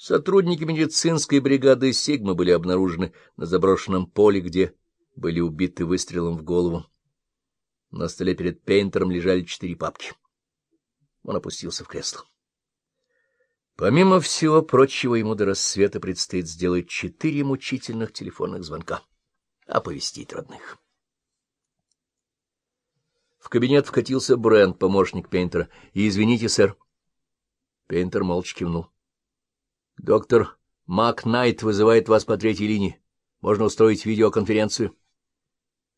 Сотрудники медицинской бригады «Сигма» были обнаружены на заброшенном поле, где были убиты выстрелом в голову. На столе перед Пейнтером лежали четыре папки. Он опустился в кресло. Помимо всего прочего, ему до рассвета предстоит сделать четыре мучительных телефонных звонка, оповестить родных. В кабинет вкатился Брент, помощник Пейнтера. — извините, сэр. Пейнтер молча кивнул. Доктор Мак Найт вызывает вас по третьей линии. Можно устроить видеоконференцию.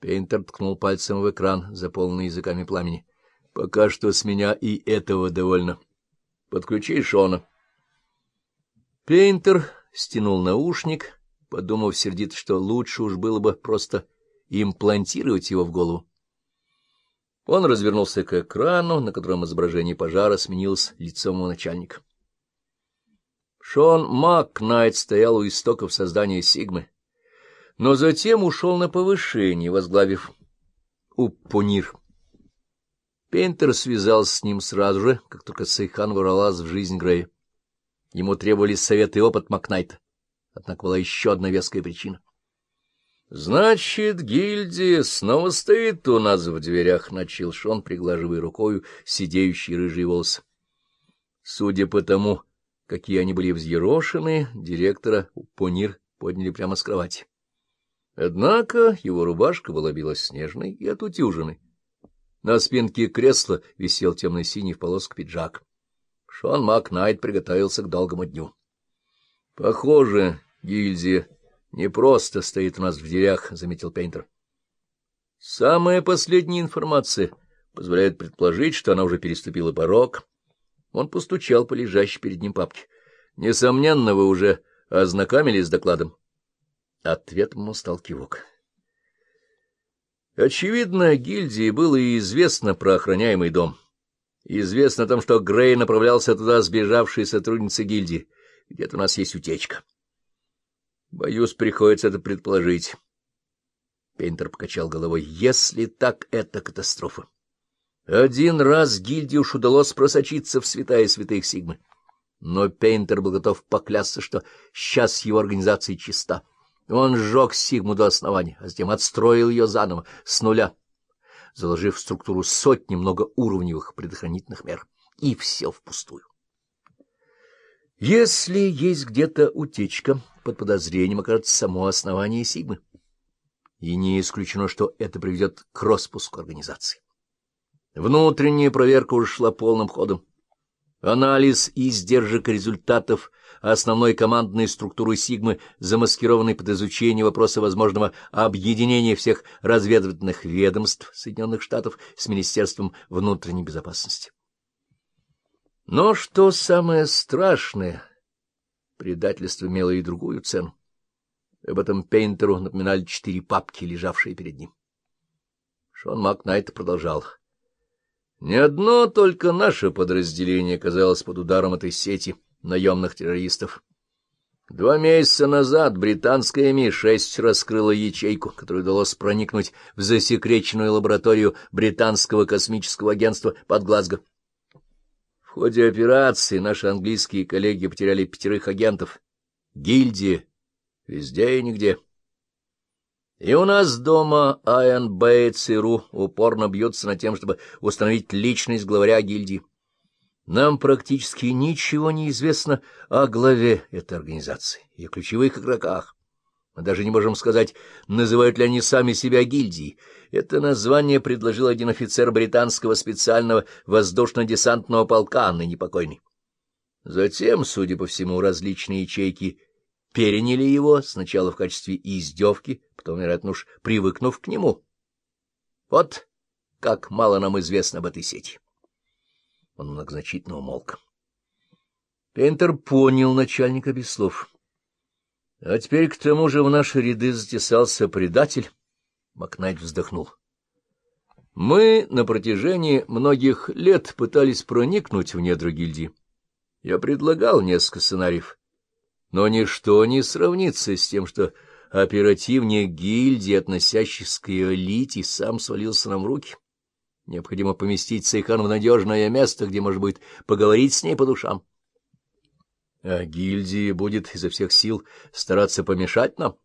Пейнтер ткнул пальцем в экран, заполненный языками пламени. — Пока что с меня и этого довольно. Подключи Шона. Пейнтер стянул наушник, подумав сердито, что лучше уж было бы просто имплантировать его в голову. Он развернулся к экрану, на котором изображение пожара сменилось лицом его начальника. Шон Макнайт стоял у истоков создания Сигмы, но затем ушел на повышение, возглавив Уппунир. Пейнтер связался с ним сразу же, как только Сейхан ворвалась в жизнь Грея. Ему требовались совет и опыт Макнайта, однако была еще одна веская причина. — Значит, гильдия снова стоит у нас в дверях, — начал Шон, приглаживая рукою сидеющие рыжие волосы. Судя по тому, какие они были взъерошены, директора Понир подняли прямо с кровати. Однако его рубашка была белоснежной и отутюженной. На спинке кресла висел темно-синий в полоску пиджак. Шон Макнайт приготовился к долгому дню. — Похоже, гильдия не просто стоит у нас в дверях, — заметил Пейнтер. — Самая последняя информация позволяет предположить, что она уже переступила порог, он постучал по лежащей перед ним папке. — Несомненно, вы уже ознакомились с докладом. Ответом ему стал кивок. Очевидно, гильдии было и известно про охраняемый дом. Известно о том, что Грей направлялся туда сбежавшей сотрудницы гильдии. Где-то у нас есть утечка. Боюсь, приходится это предположить. Пейнтер покачал головой. Если так, это катастрофа. Один раз гильдии уж удалось просочиться в святая святых Сигмы. Но Пейнтер был готов поклясться, что сейчас его организация чиста. Он сжег Сигму до основания, а затем отстроил ее заново, с нуля, заложив в структуру сотни многоуровневых предохранительных мер. И все впустую. Если есть где-то утечка, под подозрением окажется само основание Сигмы. И не исключено, что это приведет к распуску организации. Внутренняя проверка уже шла полным ходом. Анализ издержек результатов основной командной структуры Сигмы, замаскированной под изучение вопроса возможного объединения всех разведывательных ведомств Соединенных Штатов с Министерством внутренней безопасности. Но что самое страшное, предательство имело и другую цену. Об этом Пейнтеру напоминали четыре папки, лежавшие перед ним. Шон Макнайт продолжал. — не одно только наше подразделение оказалось под ударом этой сети наемных террористов. Два месяца назад британская Ми-6 раскрыла ячейку, которую удалось проникнуть в засекреченную лабораторию британского космического агентства под Глазго. В ходе операции наши английские коллеги потеряли пятерых агентов. Гильдии везде и нигде. И у нас дома АНБ и ЦРУ упорно бьются над тем, чтобы установить личность главаря гильдии. Нам практически ничего не известно о главе этой организации и ключевых игроках. Мы даже не можем сказать, называют ли они сами себя гильдией. Это название предложил один офицер британского специального воздушно-десантного полка, ныне покойный. Затем, судя по всему, различные ячейки переняли его сначала в качестве издевки, потом, вероятно, уж привыкнув к нему. Вот как мало нам известно об этой сети. Он многозначительно умолк. Пейнтер понял начальника без слов. А теперь к тому же в наши ряды затесался предатель. Макнайт вздохнул. Мы на протяжении многих лет пытались проникнуть в недра гильдии. Я предлагал несколько сценариев, но ничто не сравнится с тем, что оперативник гильдии, относящийся к ее элите, сам свалился нам в руки. Необходимо поместить Сайхан в надежное место, где можно будет поговорить с ней по душам. А гильдия будет изо всех сил стараться помешать нам.